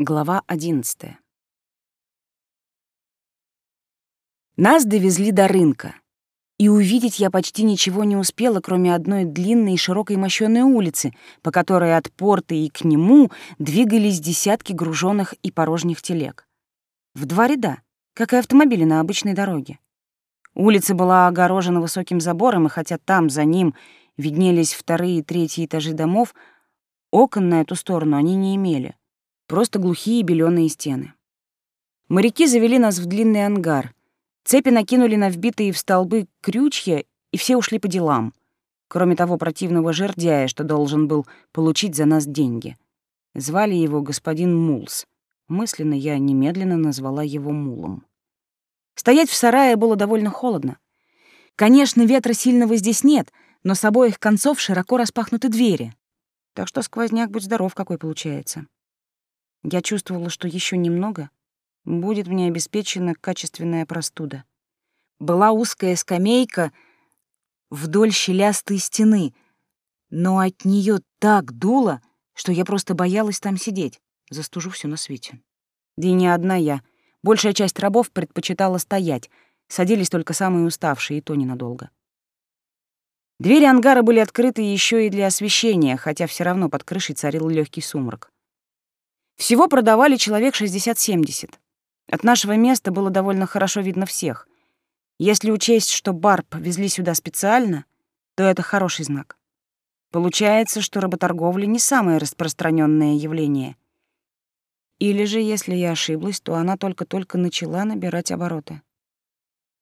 Глава одиннадцатая. Нас довезли до рынка, и увидеть я почти ничего не успела, кроме одной длинной и широкой мощёной улицы, по которой от порта и к нему двигались десятки груженных и порожних телег. В два ряда, как и автомобили на обычной дороге. Улица была огорожена высоким забором, и хотя там, за ним, виднелись вторые и третьи этажи домов, окон на эту сторону они не имели — Просто глухие беленые стены. Моряки завели нас в длинный ангар. Цепи накинули на вбитые в столбы крючья, и все ушли по делам. Кроме того противного жердяя, что должен был получить за нас деньги. Звали его господин Мулс. Мысленно я немедленно назвала его Мулом. Стоять в сарае было довольно холодно. Конечно, ветра сильного здесь нет, но с обоих концов широко распахнуты двери. Так что сквозняк, будь здоров, какой получается. Я чувствовала, что еще немного будет мне обеспечена качественная простуда. Была узкая скамейка вдоль щелястой стены, но от нее так дуло, что я просто боялась там сидеть, застужу все на свете. Да и не одна я. Большая часть рабов предпочитала стоять, садились только самые уставшие, и то ненадолго. Двери ангара были открыты еще и для освещения, хотя все равно под крышей царил легкий сумрак. Всего продавали человек 60-70. От нашего места было довольно хорошо видно всех. Если учесть, что барб везли сюда специально, то это хороший знак. Получается, что работорговля не самое распространенное явление. Или же, если я ошиблась, то она только-только начала набирать обороты.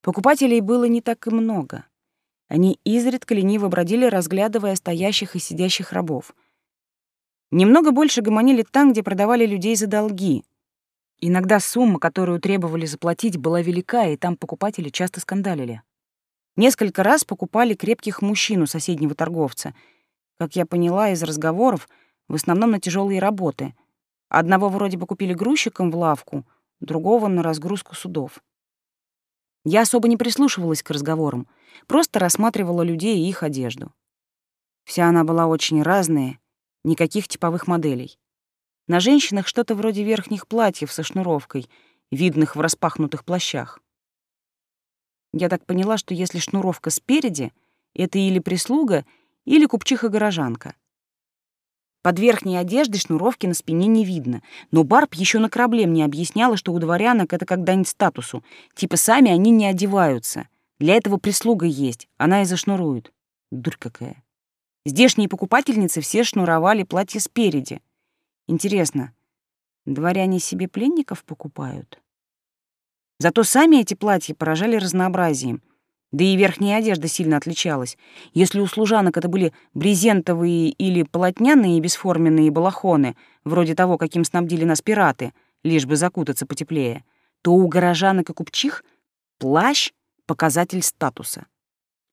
Покупателей было не так и много. Они изредка лениво бродили, разглядывая стоящих и сидящих рабов. Немного больше гомонили там, где продавали людей за долги. Иногда сумма, которую требовали заплатить, была велика, и там покупатели часто скандалили. Несколько раз покупали крепких мужчин у соседнего торговца. Как я поняла из разговоров, в основном на тяжелые работы. Одного вроде бы купили грузчиком в лавку, другого — на разгрузку судов. Я особо не прислушивалась к разговорам, просто рассматривала людей и их одежду. Вся она была очень разная, Никаких типовых моделей. На женщинах что-то вроде верхних платьев со шнуровкой, видных в распахнутых плащах. Я так поняла, что если шнуровка спереди, это или прислуга, или купчиха-горожанка. Под верхней одеждой шнуровки на спине не видно, но Барб еще на корабле мне объясняла, что у дворянок это как дань статусу, типа сами они не одеваются. Для этого прислуга есть, она и зашнурует. Дурь какая. Здешние покупательницы все шнуровали платье спереди. Интересно, дворяне себе пленников покупают? Зато сами эти платья поражали разнообразием. Да и верхняя одежда сильно отличалась. Если у служанок это были брезентовые или полотняные бесформенные балахоны, вроде того, каким снабдили нас пираты, лишь бы закутаться потеплее, то у горожанок и купчих плащ — показатель статуса.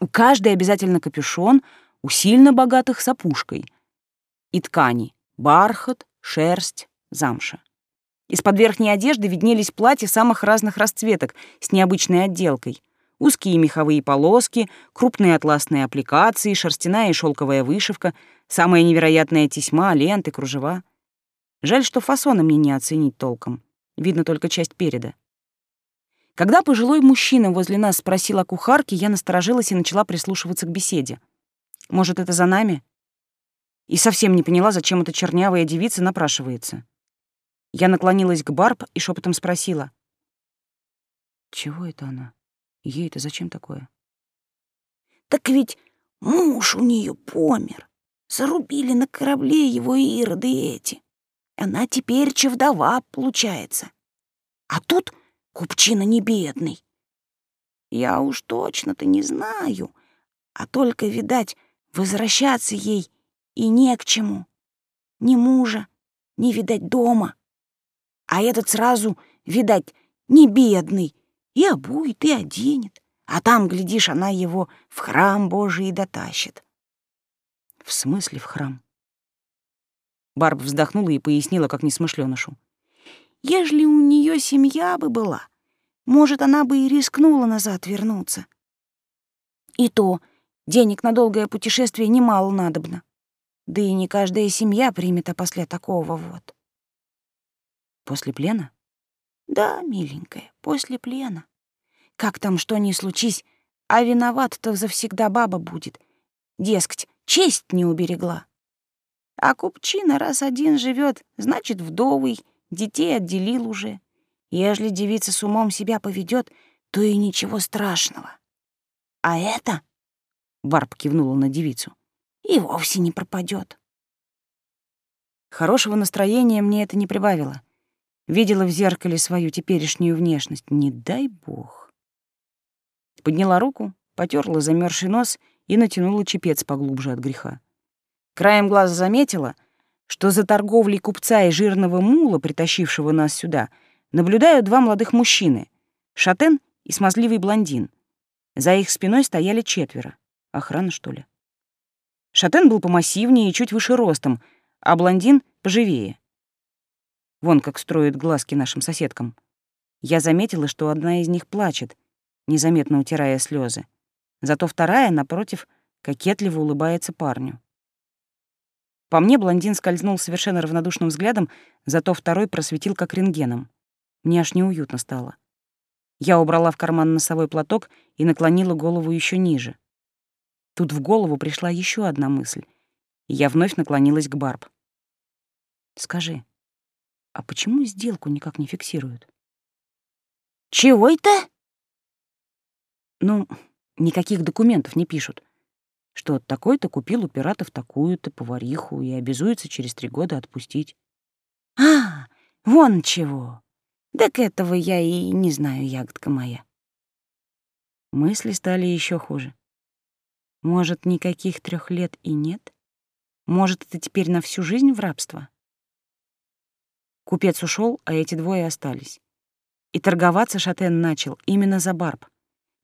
У каждой обязательно капюшон — у сильно богатых с опушкой. И ткани — бархат, шерсть, замша. Из-под верхней одежды виднелись платья самых разных расцветок с необычной отделкой. Узкие меховые полоски, крупные атласные аппликации, шерстяная и шелковая вышивка, самая невероятная тесьма, ленты, кружева. Жаль, что фасоны мне не оценить толком. Видно только часть переда. Когда пожилой мужчина возле нас спросил о кухарке, я насторожилась и начала прислушиваться к беседе. Может, это за нами? И совсем не поняла, зачем эта чернявая девица напрашивается. Я наклонилась к Барб и шепотом спросила. «Чего это она? Ей это зачем такое?» «Так ведь муж у нее помер. Зарубили на корабле его ироды эти. Она теперь чевдова, получается. А тут купчина не бедный. Я уж точно-то не знаю, а только, видать, Возвращаться ей и не к чему. Ни мужа, ни, видать, дома. А этот сразу, видать, не бедный, и обует, и оденет. А там, глядишь, она его в храм Божий дотащит. В смысле в храм? Барб вздохнула и пояснила, как несмышленышу. Ежели у нее семья бы была, может, она бы и рискнула назад вернуться. И то Денег на долгое путешествие немало надобно. Да и не каждая семья примет, после такого вот. После плена? Да, миленькая, после плена. Как там что ни случись, а виноват-то завсегда баба будет. Дескать, честь не уберегла. А купчина раз один живет, значит, вдовый, детей отделил уже. Ежели девица с умом себя поведет, то и ничего страшного. А это, — Барб кивнула на девицу, — и вовсе не пропадет. Хорошего настроения мне это не прибавило. Видела в зеркале свою теперешнюю внешность. Не дай бог. Подняла руку, потерла замерзший нос и натянула чепец поглубже от греха. Краем глаза заметила, что за торговлей купца и жирного мула, притащившего нас сюда, наблюдают два молодых мужчины — шатен и смазливый блондин. За их спиной стояли четверо. Охрана, что ли? Шатен был помассивнее и чуть выше ростом, а блондин — поживее. Вон как строят глазки нашим соседкам. Я заметила, что одна из них плачет, незаметно утирая слезы. Зато вторая, напротив, кокетливо улыбается парню. По мне блондин скользнул совершенно равнодушным взглядом, зато второй просветил как рентгеном. Мне аж неуютно стало. Я убрала в карман носовой платок и наклонила голову еще ниже. Тут в голову пришла еще одна мысль, и я вновь наклонилась к Барб. «Скажи, а почему сделку никак не фиксируют?» «Чего это?» «Ну, никаких документов не пишут что такой-то купил у пиратов такую-то повариху и обязуется через три года отпустить. «А, вон чего! Так этого я и не знаю, ягодка моя». Мысли стали еще хуже. Может, никаких трех лет и нет? Может, это теперь на всю жизнь в рабство? Купец ушел, а эти двое остались. И торговаться Шатен начал именно за Барб.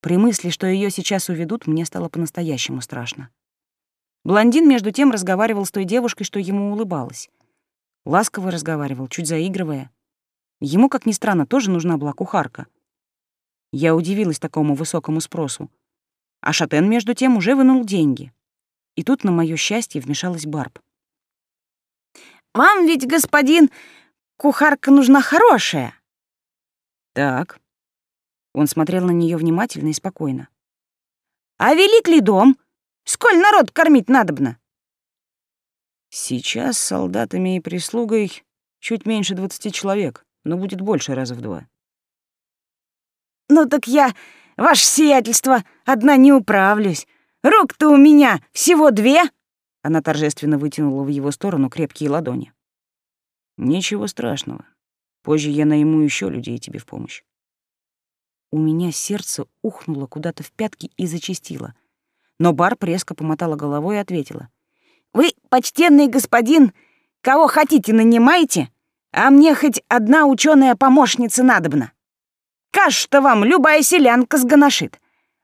При мысли, что ее сейчас уведут, мне стало по-настоящему страшно. Блондин, между тем, разговаривал с той девушкой, что ему улыбалась. Ласково разговаривал, чуть заигрывая. Ему, как ни странно, тоже нужна была кухарка. Я удивилась такому высокому спросу. А Шатен, между тем, уже вынул деньги. И тут, на мое счастье, вмешалась Барб. «Вам ведь, господин, кухарка нужна хорошая». «Так, он смотрел на нее внимательно и спокойно. «А велик ли дом? Сколь народ кормить надобно?» «Сейчас с солдатами и прислугой чуть меньше двадцати человек, но будет больше раза в два». «Ну так я, ваше сиятельство, одна не управлюсь. Рук-то у меня всего две!» Она торжественно вытянула в его сторону крепкие ладони. «Ничего страшного. Позже я найму еще людей тебе в помощь. У меня сердце ухнуло куда-то в пятки и зачастило. Но Барб резко помотала головой и ответила. «Вы, почтенный господин, кого хотите нанимайте, а мне хоть одна ученая помощница надобна. Каш-то вам любая селянка сгоношит.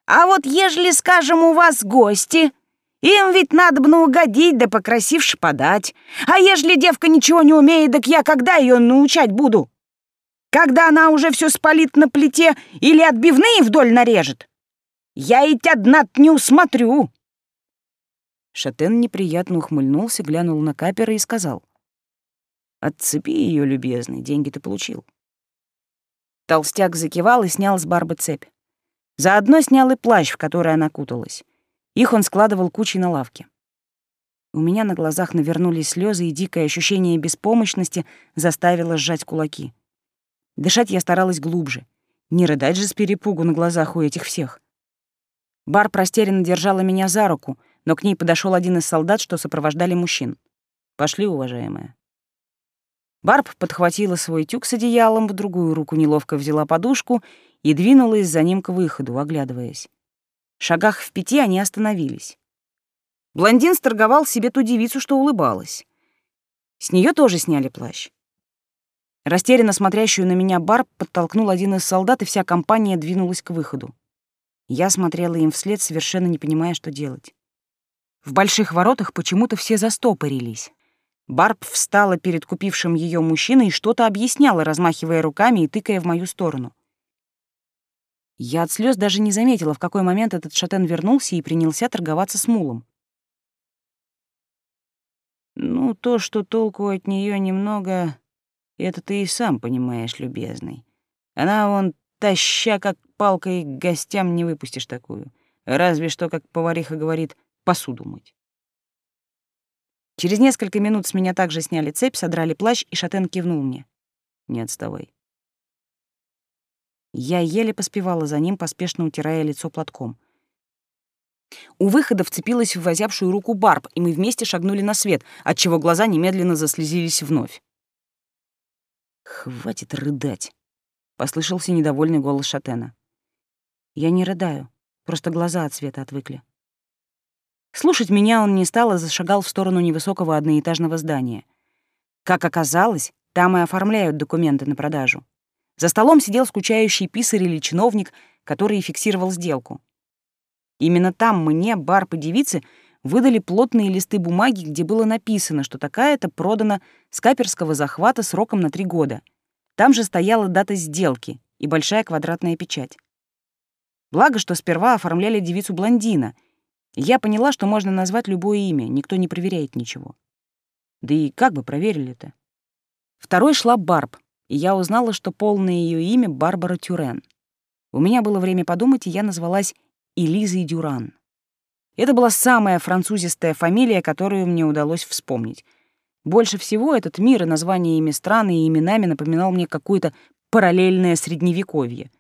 А вот ежели, скажем, у вас гости, им ведь надобно угодить да покрасивше подать. А ежели девка ничего не умеет, так я когда ее научать буду?» Когда она уже все спалит на плите или отбивные вдоль нарежет? Я ведь одна не усмотрю. Шатен неприятно ухмыльнулся, глянул на капера и сказал. «Отцепи ее, любезный, деньги ты получил». Толстяк закивал и снял с барбы цепь. Заодно снял и плащ, в который она куталась. Их он складывал кучей на лавке. У меня на глазах навернулись слезы, и дикое ощущение беспомощности заставило сжать кулаки. Дышать я старалась глубже. Не рыдать же с перепугу на глазах у этих всех. Бар простерянно держала меня за руку, но к ней подошел один из солдат, что сопровождали мужчин. «Пошли, уважаемая». Барб подхватила свой тюк с одеялом, в другую руку неловко взяла подушку и двинулась за ним к выходу, оглядываясь. В шагах в пяти они остановились. Блондин сторговал себе ту девицу, что улыбалась. С нее тоже сняли плащ. Растерянно смотрящую на меня бар подтолкнул один из солдат, и вся компания двинулась к выходу. Я смотрела им вслед, совершенно не понимая, что делать. В больших воротах почему-то все застопорились. Барб встала перед купившим ее мужчиной и что-то объясняла, размахивая руками и тыкая в мою сторону. Я от слез даже не заметила, в какой момент этот шатен вернулся и принялся торговаться с мулом. Ну, то, что толку от нее немного, Это ты и сам понимаешь, любезный. Она вон таща, как палкой, гостям не выпустишь такую. Разве что, как повариха говорит, посуду мыть. Через несколько минут с меня также сняли цепь, содрали плащ, и Шатен кивнул мне. «Не отставай». Я еле поспевала за ним, поспешно утирая лицо платком. У выхода вцепилась в возявшую руку Барб, и мы вместе шагнули на свет, отчего глаза немедленно заслезились вновь. «Хватит рыдать», — послышался недовольный голос Шатена. «Я не рыдаю, просто глаза от света отвыкли». Слушать меня он не стал и зашагал в сторону невысокого одноэтажного здания. Как оказалось, там и оформляют документы на продажу. За столом сидел скучающий писарь или чиновник, который фиксировал сделку. Именно там мне, барб и девицы, выдали плотные листы бумаги, где было написано, что такая-то продана с каперского захвата сроком на три года. Там же стояла дата сделки и большая квадратная печать. Благо, что сперва оформляли девицу блондина — я поняла, что можно назвать любое имя, никто не проверяет ничего. Да и как бы проверили-то? Второй шла Барб, и я узнала, что полное ее имя — Барбара Тюрен. У меня было время подумать, и я назвалась Элизой Дюран. Это была самая французистая фамилия, которую мне удалось вспомнить. Больше всего этот мир и названиями стран и именами напоминал мне какое-то параллельное средневековье.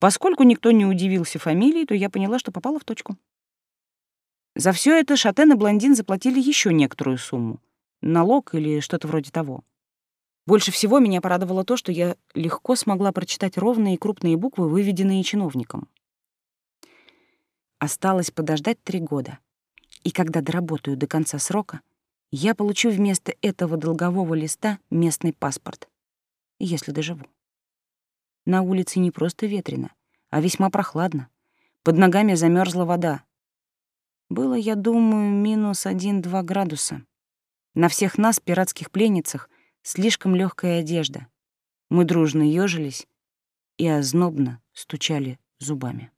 Поскольку никто не удивился фамилии, то я поняла, что попала в точку. За все это Шатен и Блондин заплатили еще некоторую сумму. Налог или что-то вроде того. Больше всего меня порадовало то, что я легко смогла прочитать ровные и крупные буквы, выведенные чиновником. Осталось подождать три года. И когда доработаю до конца срока, я получу вместо этого долгового листа местный паспорт. Если доживу. На улице не просто ветрено, а весьма прохладно. Под ногами замерзла вода, было, я думаю, минус один-два градуса. На всех нас, пиратских пленницах, слишком легкая одежда. Мы дружно ежились и ознобно стучали зубами.